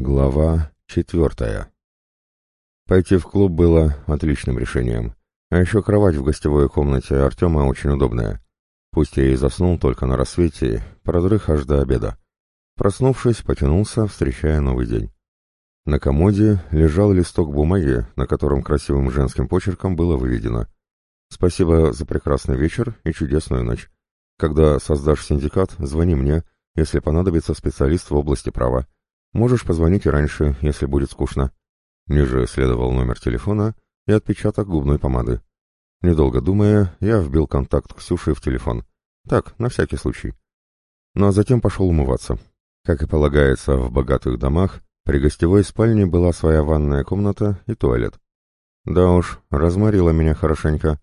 Глава четвертая. Пойти в клуб было отличным решением. А еще кровать в гостевой комнате Артема очень удобная. Пусть я и заснул только на рассвете, продрых аж до обеда. Проснувшись, потянулся, встречая новый день. На комоде лежал листок бумаги, на котором красивым женским почерком было выведено «Спасибо за прекрасный вечер и чудесную ночь. Когда создашь синдикат, звони мне, если понадобится специалист в области права. Можешь позвонить и раньше, если будет скучно. Ниже следовал номер телефона и отпечаток губной помады. Недолго думая, я вбил контакт Ксюши в телефон. Так, на всякий случай. Ну а затем пошел умываться. Как и полагается в богатых домах, при гостевой спальне была своя ванная комната и туалет. Да уж, разморила меня хорошенько.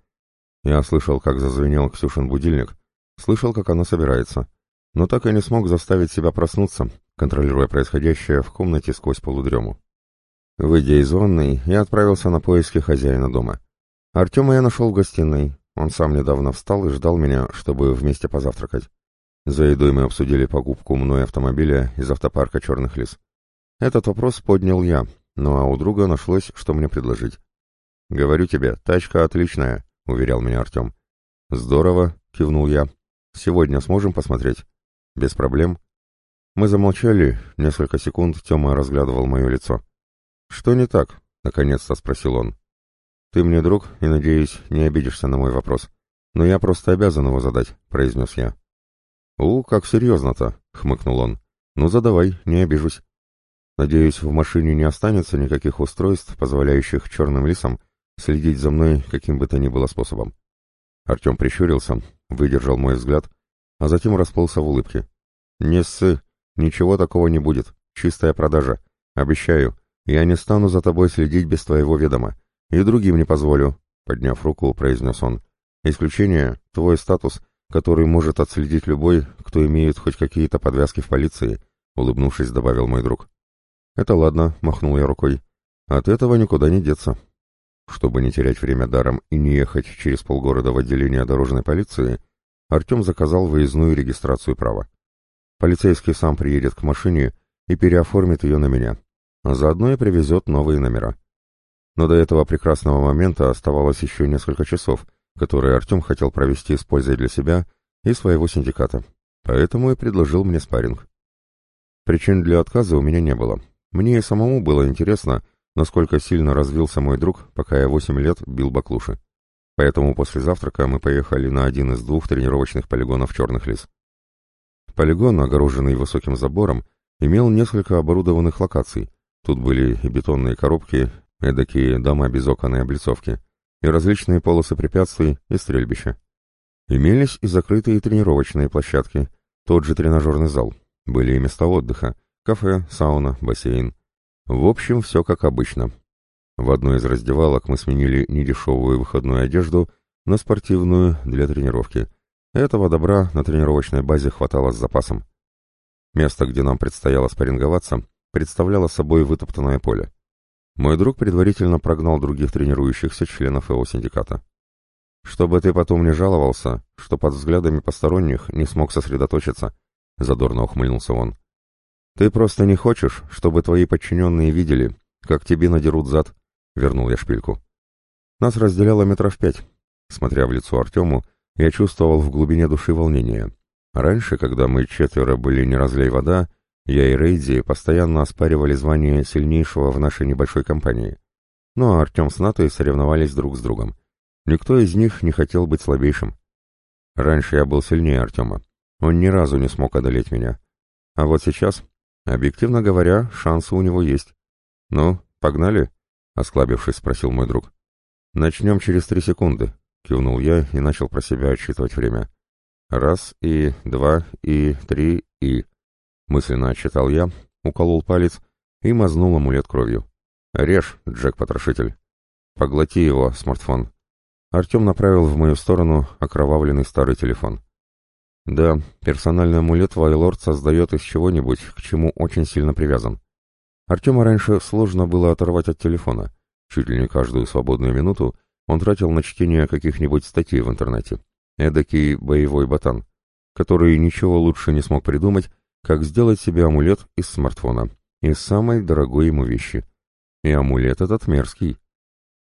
Я слышал, как зазвенел Ксюшин будильник, слышал, как она собирается, но так и не смог заставить себя проснуться, контролируя происходящее в комнате сквозь полудрему. Выйдя из ванной, я отправился на поиски хозяина дома. Артема я нашел в гостиной. Он сам недавно встал и ждал меня, чтобы вместе позавтракать. За едой мы обсудили покупку мной автомобиля из автопарка «Черных лис». Этот вопрос поднял я, ну а у друга нашлось, что мне предложить. «Говорю тебе, тачка отличная», — уверял меня Артем. «Здорово», — кивнул я. «Сегодня сможем посмотреть?» «Без проблем», мы замолчали, несколько секунд Тёма разглядывал мое лицо. «Что не так?» — наконец-то спросил он. «Ты мне друг, и, надеюсь, не обидишься на мой вопрос. Но я просто обязан его задать», — произнес я. «У, как серьезно-то?» — хмыкнул он. «Ну, задавай, не обижусь». «Надеюсь, в машине не останется никаких устройств, позволяющих черным лисам следить за мной каким бы то ни было способом». Артем прищурился, выдержал мой взгляд, а затем расплылся в улыбке. «Не ссы, «Ничего такого не будет. Чистая продажа. Обещаю, я не стану за тобой следить без твоего ведома. И другим не позволю», — подняв руку, произнес он. «Исключение — твой статус, который может отследить любой, кто имеет хоть какие-то подвязки в полиции», — улыбнувшись, добавил мой друг. «Это ладно», — махнул я рукой. «От этого никуда не деться». Чтобы не терять время даром и не ехать через полгорода в отделение дорожной полиции, Артем заказал выездную регистрацию права. Полицейский сам приедет к машине и переоформит ее на меня, а заодно и привезет новые номера. Но до этого прекрасного момента оставалось еще несколько часов, которые Артем хотел провести с пользой для себя и своего синдиката. Поэтому и предложил мне спарринг. Причин для отказа у меня не было. Мне и самому было интересно, насколько сильно развился мой друг, пока я восемь лет бил баклуши. Поэтому после завтрака мы поехали на один из двух тренировочных полигонов «Черных лис». Полигон, огороженный высоким забором, имел несколько оборудованных локаций. Тут были и бетонные коробки, эдакие дома без окон и облицовки, и различные полосы препятствий и стрельбища. Имелись и закрытые тренировочные площадки, тот же тренажерный зал. Были и места отдыха, кафе, сауна, бассейн. В общем, все как обычно. В одной из раздевалок мы сменили недешевую выходную одежду на спортивную для тренировки, этого добра на тренировочной базе хватало с запасом. Место, где нам предстояло спарринговаться, представляло собой вытоптанное поле. Мой друг предварительно прогнал других тренирующихся членов его синдиката. «Чтобы ты потом не жаловался, что под взглядами посторонних не смог сосредоточиться», — задорно ухмыльнулся он. «Ты просто не хочешь, чтобы твои подчиненные видели, как тебе надерут зад», — вернул я шпильку. Нас разделяло метров пять. Смотря в лицо Артему, я чувствовал в глубине души волнение. Раньше, когда мы четверо были не разлей вода, я и Рейди постоянно оспаривали звание сильнейшего в нашей небольшой компании. Ну а Артем с Натой соревновались друг с другом. Никто из них не хотел быть слабейшим. Раньше я был сильнее Артема. Он ни разу не смог одолеть меня. А вот сейчас, объективно говоря, шансы у него есть. «Ну, погнали?» — осклабившись, спросил мой друг. «Начнем через три секунды», Кивнул я и начал про себя отсчитывать время. Раз и два и три и... Мысленно отчитал я, уколол палец и мазнул амулет кровью. «Режь, Джек-потрошитель!» «Поглоти его, смартфон!» Артем направил в мою сторону окровавленный старый телефон. «Да, персональный амулет Вайлорд создает из чего-нибудь, к чему очень сильно привязан. Артема раньше сложно было оторвать от телефона. Чуть ли не каждую свободную минуту он тратил на чтение каких-нибудь статей в интернете. Эдакий боевой ботан, который ничего лучше не смог придумать, как сделать себе амулет из смартфона. из самой дорогой ему вещи. И амулет этот мерзкий.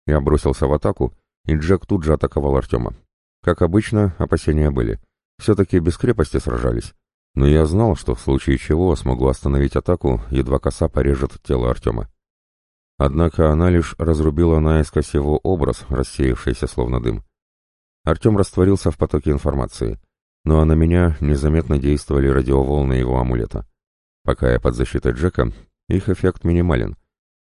Я бросился в атаку, и Джек тут же атаковал Артема. Как обычно, опасения были. Все-таки без крепости сражались. Но я знал, что в случае чего смогу остановить атаку, едва коса порежет тело Артема. Однако она лишь разрубила наискось его образ, рассеявшийся словно дым. Артем растворился в потоке информации, ну а на меня незаметно действовали радиоволны его амулета. Пока я под защитой Джека, их эффект минимален.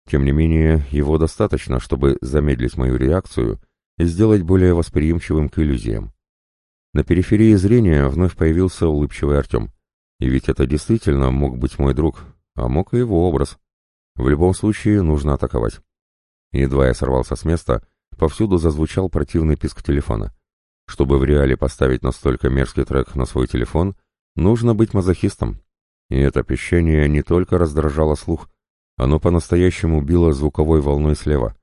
Тем не менее, его достаточно, чтобы замедлить мою реакцию и сделать более восприимчивым к иллюзиям. На периферии зрения вновь появился улыбчивый Артем. И ведь это действительно мог быть мой друг, а мог и его образ. В любом случае нужно атаковать. Едва я сорвался с места, повсюду зазвучал противный писк телефона. Чтобы в реале поставить настолько мерзкий трек на свой телефон, нужно быть мазохистом. И это пищание не только раздражало слух, оно по-настоящему било звуковой волной слева.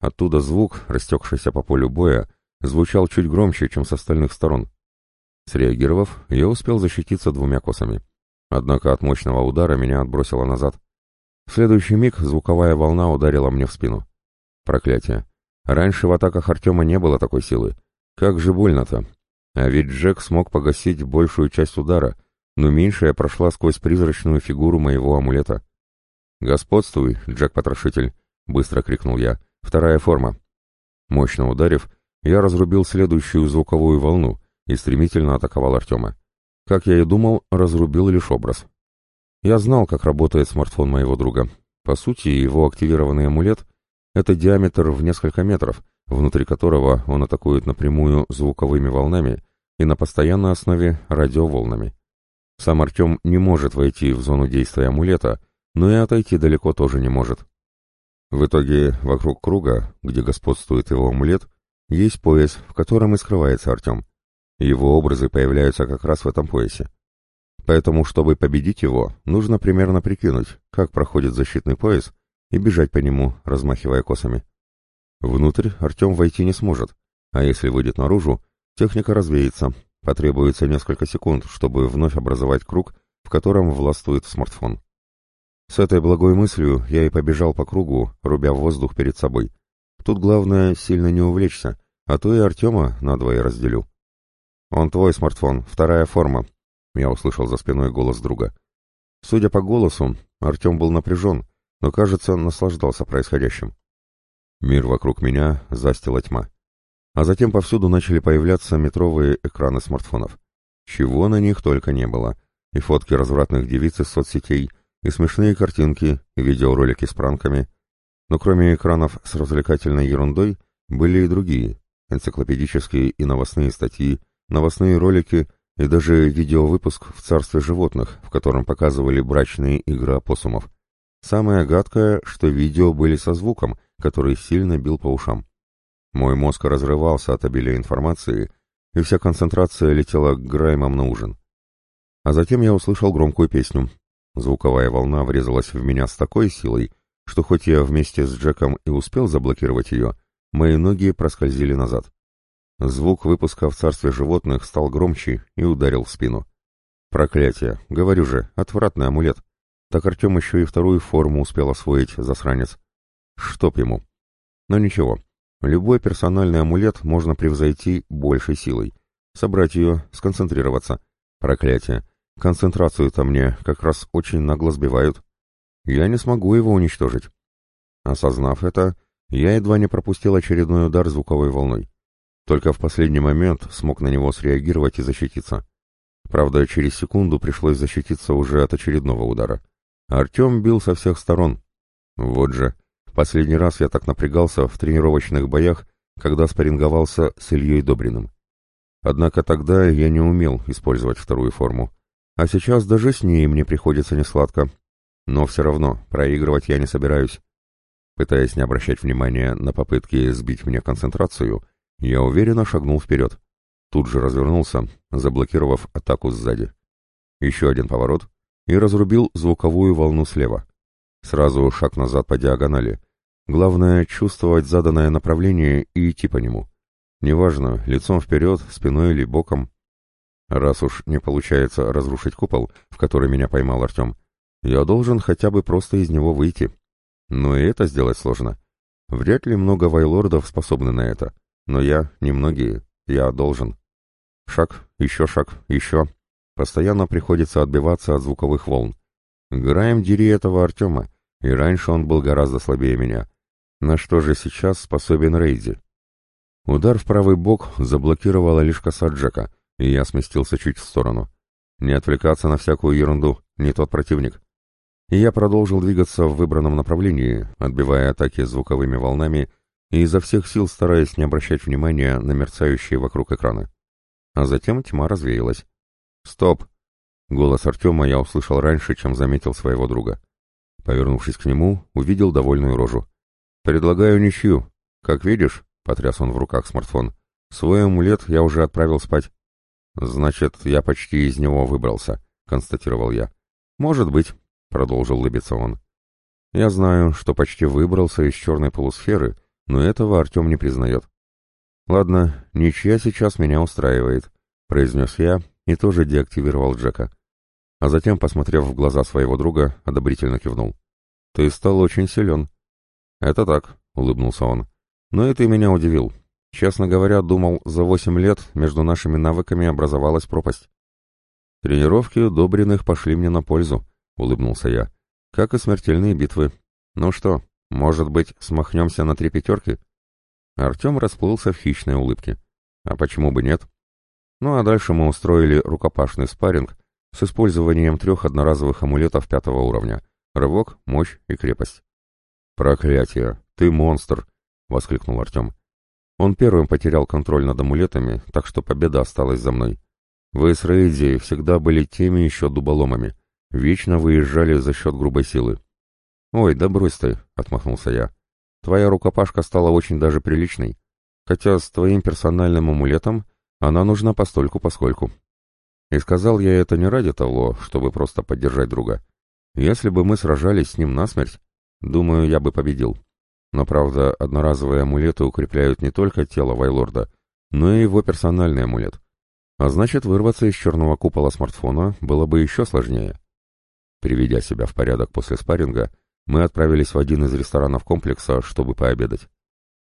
Оттуда звук, растекшийся по полю боя, звучал чуть громче, чем с остальных сторон. Среагировав, я успел защититься двумя косами. Однако от мощного удара меня отбросило назад. В следующий миг звуковая волна ударила мне в спину. Проклятие. Раньше в атаках Артема не было такой силы. Как же больно-то. А ведь Джек смог погасить большую часть удара, но меньшая прошла сквозь призрачную фигуру моего амулета. «Господствуй, Джек-потрошитель!» — быстро крикнул я. «Вторая форма!» Мощно ударив, я разрубил следующую звуковую волну и стремительно атаковал Артема. Как я и думал, разрубил лишь образ. Я знал, как работает смартфон моего друга. По сути, его активированный амулет — это диаметр в несколько метров, внутри которого он атакует напрямую звуковыми волнами и на постоянной основе радиоволнами. Сам Артем не может войти в зону действия амулета, но и отойти далеко тоже не может. В итоге вокруг круга, где господствует его амулет, есть пояс, в котором и скрывается Артем. Его образы появляются как раз в этом поясе. Поэтому, чтобы победить его, нужно примерно прикинуть, как проходит защитный пояс, и бежать по нему, размахивая косами. Внутрь Артем войти не сможет, а если выйдет наружу, техника развеется, потребуется несколько секунд, чтобы вновь образовать круг, в котором властвует смартфон. С этой благой мыслью я и побежал по кругу, рубя воздух перед собой. Тут главное сильно не увлечься, а то и Артема надвое разделю. «Он твой смартфон, вторая форма», я услышал за спиной голос друга. Судя по голосу, Артем был напряжен, но, кажется, наслаждался происходящим. Мир вокруг меня застила тьма. А затем повсюду начали появляться метровые экраны смартфонов. Чего на них только не было. И фотки развратных девиц из соцсетей, и смешные картинки, и видеоролики с пранками. Но кроме экранов с развлекательной ерундой, были и другие. Энциклопедические и новостные статьи, новостные ролики — и даже видеовыпуск в «Царстве животных», в котором показывали брачные игры опоссумов. Самое гадкое, что видео были со звуком, который сильно бил по ушам. Мой мозг разрывался от обилия информации, и вся концентрация летела к граймам на ужин. А затем я услышал громкую песню. Звуковая волна врезалась в меня с такой силой, что хоть я вместе с Джеком и успел заблокировать ее, мои ноги проскользили назад. Звук выпуска в царстве животных стал громче и ударил в спину. Проклятие, говорю же, отвратный амулет. Так Артем еще и вторую форму успел освоить, засранец. Чтоб ему. Но ничего, любой персональный амулет можно превзойти большей силой. Собрать ее, сконцентрироваться. Проклятие. Концентрацию-то мне как раз очень нагло сбивают. Я не смогу его уничтожить. Осознав это, я едва не пропустил очередной удар звуковой волной. Только в последний момент смог на него среагировать и защититься. Правда, через секунду пришлось защититься уже от очередного удара. Артем бил со всех сторон. Вот же, последний раз я так напрягался в тренировочных боях, когда спарринговался с Ильей Добриным. Однако тогда я не умел использовать вторую форму. А сейчас даже с ней мне приходится несладко. Но все равно проигрывать я не собираюсь. Пытаясь не обращать внимания на попытки сбить мне концентрацию, я уверенно шагнул вперед. Тут же развернулся, заблокировав атаку сзади. Еще один поворот и разрубил звуковую волну слева. Сразу шаг назад по диагонали. Главное — чувствовать заданное направление и идти по нему. Неважно, лицом вперед, спиной или боком. Раз уж не получается разрушить купол, в который меня поймал Артем, Я должен хотя бы просто из него выйти. Но и это сделать сложно. Вряд ли много вайлордов способны на это. Но я, немногие, я должен. Шаг, еще шаг, еще. Постоянно приходится отбиваться от звуковых волн. Граем дери этого Артема, и раньше он был гораздо слабее меня. На что же сейчас способен Рейди? Удар в правый бок заблокировала лишь коса Джека, и я сместился чуть в сторону. Не отвлекаться на всякую ерунду, не тот противник. И я продолжил двигаться в выбранном направлении, отбивая атаки звуковыми волнами и изо всех сил стараясь не обращать внимания на мерцающие вокруг экраны. А затем тьма развеялась. «Стоп!» Голос Артема я услышал раньше, чем заметил своего друга. Повернувшись к нему, увидел довольную рожу. «Предлагаю ничью. Как видишь, — потряс он в руках смартфон. «Свой амулет я уже отправил спать». «Значит, я почти из него выбрался», — констатировал я. «Может быть», — продолжил улыбиться он. «Я знаю, что почти выбрался из черной полусферы, но этого Артем не признает». «Ладно, ничья сейчас меня устраивает», — произнес я и тоже деактивировал Джека. А затем, посмотрев в глаза своего друга, одобрительно кивнул. «Ты стал очень силен». «Это так», — улыбнулся он. Но это и меня удивил. Честно говоря, думал, за восемь лет между нашими навыками образовалась пропасть. Тренировки Добриных пошли мне на пользу, улыбнулся я. Как и смертельные битвы. Ну что, может быть, смахнемся на три пятерки? Артем расплылся в хищной улыбке. А почему бы нет? Ну а дальше мы устроили рукопашный спарринг с использованием трех одноразовых амулетов пятого уровня. Рывок, мощь и крепость. Проклятие! Ты монстр! — воскликнул Артем. Он первым потерял контроль над амулетами, так что победа осталась за мной. Вы с Рейди всегда были теми еще дуболомами. Вечно выезжали за счет грубой силы. «Ой, да брось ты», — отмахнулся я. «Твоя рукопашка стала очень даже приличной. Хотя с твоим персональным амулетом она нужна постольку-поскольку». И сказал я это не ради того, чтобы просто поддержать друга. Если бы мы сражались с ним насмерть, думаю, я бы победил. Но, правда, одноразовые амулеты укрепляют не только тело Вайлорда, но и его персональный амулет. А значит, вырваться из черного купола смартфона было бы еще сложнее. Приведя себя в порядок после спарринга, мы отправились в один из ресторанов комплекса, чтобы пообедать.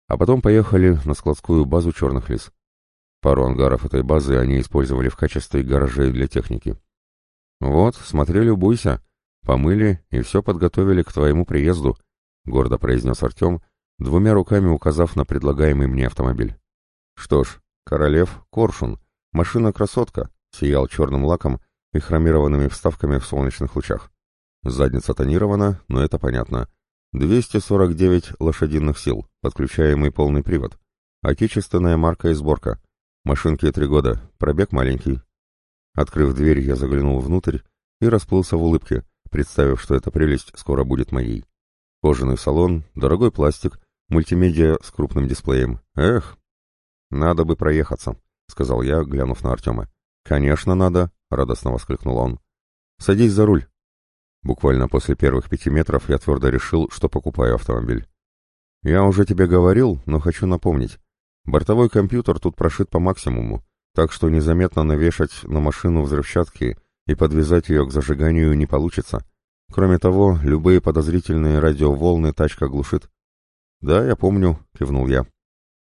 А потом поехали на складскую базу черных лис. Пару ангаров этой базы они использовали в качестве гаражей для техники. «Вот, смотри, любуйся. Помыли и все подготовили к твоему приезду», — гордо произнес Артем, двумя руками указав на предлагаемый мне автомобиль. «Что ж, Королев — Коршун, машина-красотка», — сиял черным лаком и хромированными вставками в солнечных лучах. Задница тонирована, но это понятно. 249 лошадиных сил, подключаемый полный привод. Отечественная марка и сборка. Машинке три года, пробег маленький. Открыв дверь, я заглянул внутрь и расплылся в улыбке, представив, что эта прелесть скоро будет моей. Кожаный салон, дорогой пластик, мультимедиа с крупным дисплеем. Эх, надо бы проехаться, сказал я, глянув на Артема. Конечно, надо, радостно воскликнул он. Садись за руль. Буквально после первых пяти метров я твердо решил, что покупаю автомобиль. Я уже тебе говорил, но хочу напомнить. Бортовой компьютер тут прошит по максимуму, так что незаметно навешать на машину взрывчатки и подвязать ее к зажиганию не получится. Кроме того, любые подозрительные радиоволны тачка глушит. «Да, я помню», — кивнул я.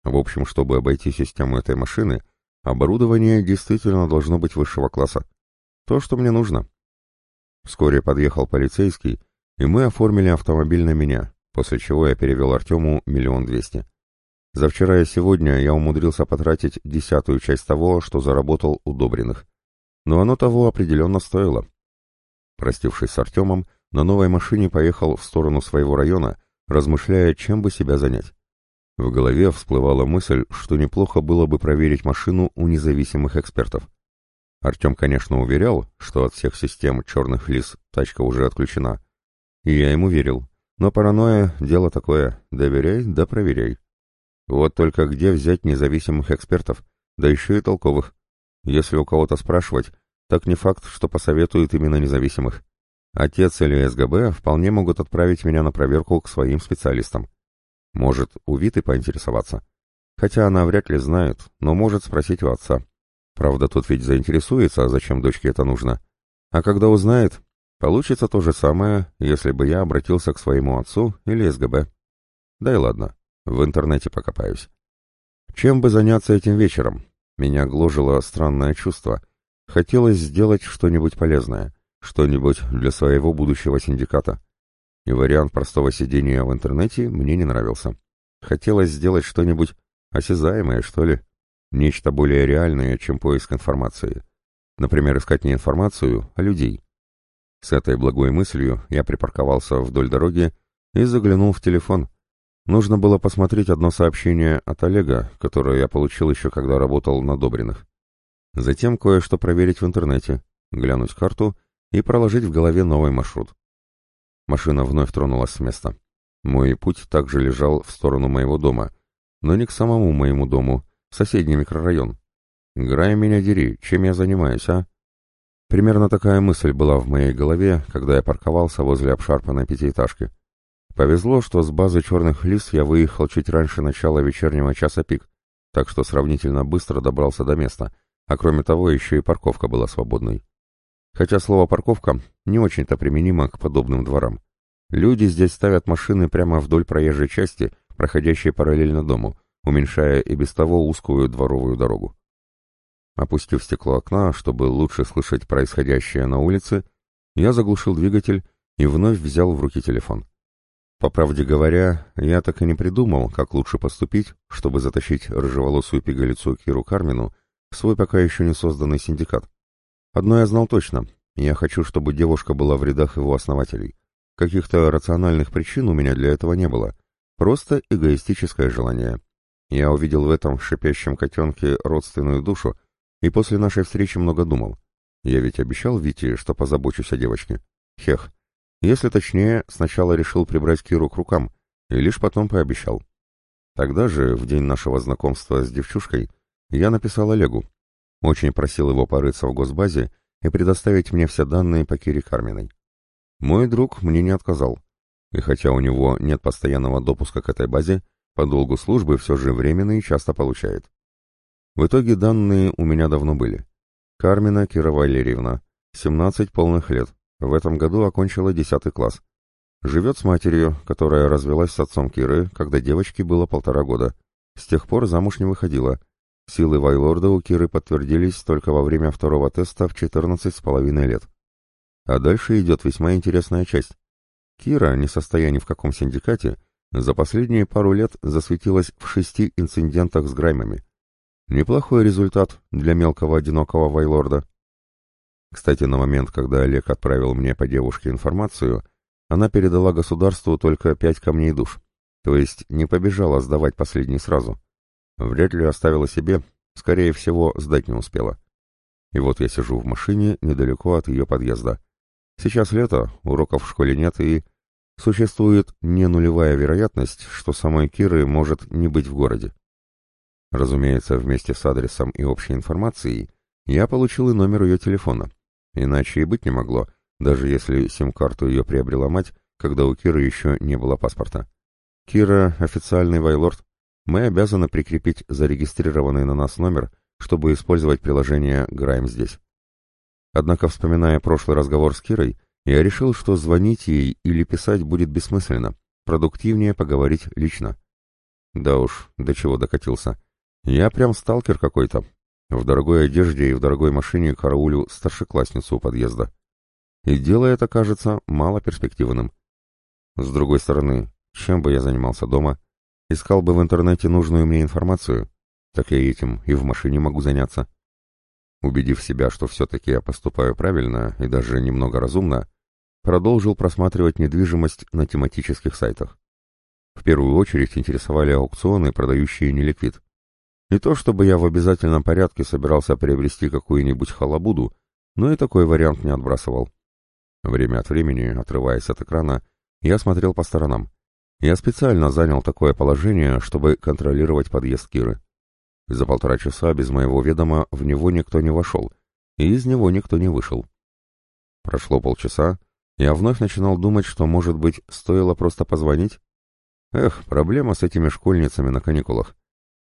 В общем, чтобы обойти систему этой машины, оборудование действительно должно быть высшего класса. То, что мне нужно. Вскоре подъехал полицейский, и мы оформили автомобиль на меня, после чего я перевел Артему миллион двести. За вчера и сегодня я умудрился потратить десятую часть того, что заработал у Добриных. Но оно того определенно стоило. Простившись с Артемом, на новой машине поехал в сторону своего района, размышляя, чем бы себя занять. В голове всплывала мысль, что неплохо было бы проверить машину у независимых экспертов. Артем, конечно, уверял, что от всех систем черных лис тачка уже отключена. И я ему верил. Но паранойя — дело такое. Доверяй, да проверяй. Вот только где взять независимых экспертов, да еще и толковых? Если у кого-то спрашивать, так не факт, что посоветуют именно независимых. Отец или СГБ вполне могут отправить меня на проверку к своим специалистам. Может, у Виты поинтересоваться. Хотя она вряд ли знает, но может спросить у отца. Правда, тот ведь заинтересуется, зачем дочке это нужно. А когда узнает, Получится то же самое, если бы я обратился к своему отцу или СГБ. Да и ладно, в интернете покопаюсь. Чем бы заняться этим вечером? Меня гложило странное чувство. Хотелось сделать что-нибудь полезное, что-нибудь для своего будущего синдиката. И вариант простого сидения в интернете мне не нравился. Хотелось сделать что-нибудь осязаемое, что ли. Нечто более реальное, чем поиск информации. Например, искать не информацию, а людей. С этой благой мыслью я припарковался вдоль дороги и заглянул в телефон. Нужно было посмотреть одно сообщение от Олега, которое я получил еще когда работал на Добриных. Затем кое-что проверить в интернете, глянуть карту и проложить в голове новый маршрут. Машина вновь тронулась с места. Мой путь также лежал в сторону моего дома, но не к самому моему дому, соседний микрорайон. Грай меня дери, чем я занимаюсь, а? Примерно такая мысль была в моей голове, когда я парковался возле обшарпанной пятиэтажки. Повезло, что с базы черных лис я выехал чуть раньше начала вечернего часа пик, так что сравнительно быстро добрался до места, а кроме того еще и парковка была свободной. Хотя слово «парковка» не очень-то применимо к подобным дворам. Люди здесь ставят машины прямо вдоль проезжей части, проходящей параллельно дому, уменьшая и без того узкую дворовую дорогу. Опустив стекло окна, чтобы лучше слышать происходящее на улице, я заглушил двигатель и вновь взял в руки телефон. По правде говоря, я так и не придумал, как лучше поступить, чтобы затащить рыжеволосую пигалицу Киру Кармину в свой пока еще не созданный синдикат. Одно я знал точно. Я хочу, чтобы девушка была в рядах его основателей. Каких-то рациональных причин у меня для этого не было. Просто эгоистическое желание. Я увидел в этом шипящем котенке родственную душу, и после нашей встречи много думал. Я ведь обещал Вите, что позабочусь о девочке. Хех. Если точнее, сначала решил прибрать Киру к рукам, и лишь потом пообещал. Тогда же, в день нашего знакомства с девчушкой, я написал Олегу, очень просил его порыться в госбазе и предоставить мне все данные по Кире Карминой. Мой друг мне не отказал. И хотя у него нет постоянного допуска к этой базе, по долгу службы все же временно и часто получает. В итоге данные у меня давно были. Кармина Кира Валерьевна, 17 полных лет, в этом году окончила 10 класс. Живет с матерью, которая развелась с отцом Киры, когда девочке было полтора года. С тех пор замуж не выходила – Силы Вайлорда у Киры подтвердились только во время второго теста в 14 с половиной лет. А дальше идет весьма интересная часть. Кира, не состоя ни в каком синдикате, за последние пару лет засветилась в шести инцидентах с граймами. Неплохой результат для мелкого одинокого Вайлорда. Кстати, на момент, когда Олег отправил мне по девушке информацию, она передала государству только пять камней душ, то есть не побежала сдавать последний сразу. Вряд ли оставила себе, скорее всего, сдать не успела. И вот я сижу в машине недалеко от ее подъезда. Сейчас лето, уроков в школе нет и... Существует не нулевая вероятность, что самой Киры может не быть в городе. Разумеется, вместе с адресом и общей информацией я получил и номер ее телефона. Иначе и быть не могло, даже если сим-карту ее приобрела мать, когда у Киры еще не было паспорта. Кира — официальный вайлорд, мы обязаны прикрепить зарегистрированный на нас номер, чтобы использовать приложение «Грайм здесь». Однако, вспоминая прошлый разговор с Кирой, я решил, что звонить ей или писать будет бессмысленно, продуктивнее поговорить лично. Да уж, до чего докатился. Я прям сталкер какой-то. В дорогой одежде и в дорогой машине караулю старшеклассницу у подъезда. И дело это кажется мало перспективным. С другой стороны, чем бы я занимался дома — Искал бы в интернете нужную мне информацию, так я этим и в машине могу заняться. Убедив себя, что все-таки я поступаю правильно и даже немного разумно, продолжил просматривать недвижимость на тематических сайтах. В первую очередь интересовали аукционы, продающие неликвид. Не то чтобы я в обязательном порядке собирался приобрести какую-нибудь халабуду, но и такой вариант не отбрасывал. Время от времени, отрываясь от экрана, я смотрел по сторонам. Я специально занял такое положение, чтобы контролировать подъезд Киры. За полтора часа без моего ведома в него никто не вошел, и из него никто не вышел. Прошло полчаса, я вновь начинал думать, что, может быть, стоило просто позвонить. Эх, проблема с этими школьницами на каникулах.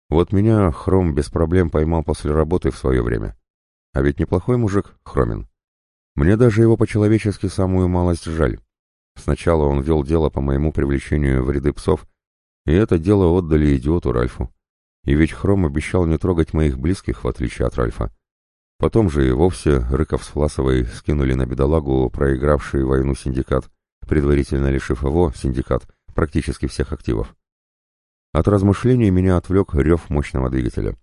Вот меня Хром без проблем поймал после работы в свое время. А ведь неплохой мужик, Хромин. Мне даже его по-человечески самую малость жаль. Сначала он вел дело по моему привлечению в ряды псов, и это дело отдали идиоту Ральфу. И ведь Хром обещал не трогать моих близких, в отличие от Ральфа. Потом же и вовсе Рыков с Фласовой скинули на бедолагу проигравший войну синдикат, предварительно лишив его, синдикат, практически всех активов. От размышлений меня отвлек рев мощного двигателя.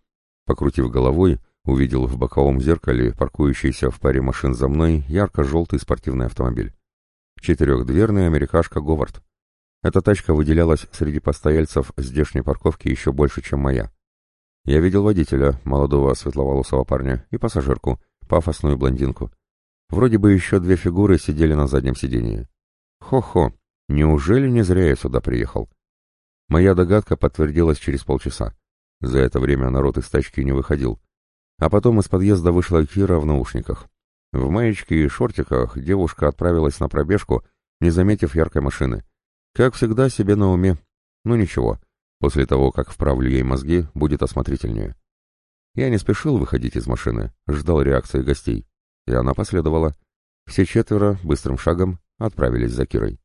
Покрутив головой, увидел в боковом зеркале паркующийся в паре машин за мной ярко-желтый спортивный автомобиль. Четырехдверный америкашка «Говард». Эта тачка выделялась среди постояльцев здешней парковки еще больше, чем моя. Я видел водителя, молодого светловолосого парня, и пассажирку, пафосную блондинку. Вроде бы еще две фигуры сидели на заднем сидении. Хо-хо, неужели не зря я сюда приехал? Моя догадка подтвердилась через полчаса. За это время народ из тачки не выходил. А потом из подъезда вышла Кира в наушниках. В маечке и шортиках девушка отправилась на пробежку, не заметив яркой машины. Как всегда, себе на уме. Ну ничего, после того, как вправлю ей мозги, будет осмотрительнее. Я не спешил выходить из машины, ждал реакции гостей. И она последовала. Все четверо, быстрым шагом, отправились за Кирой.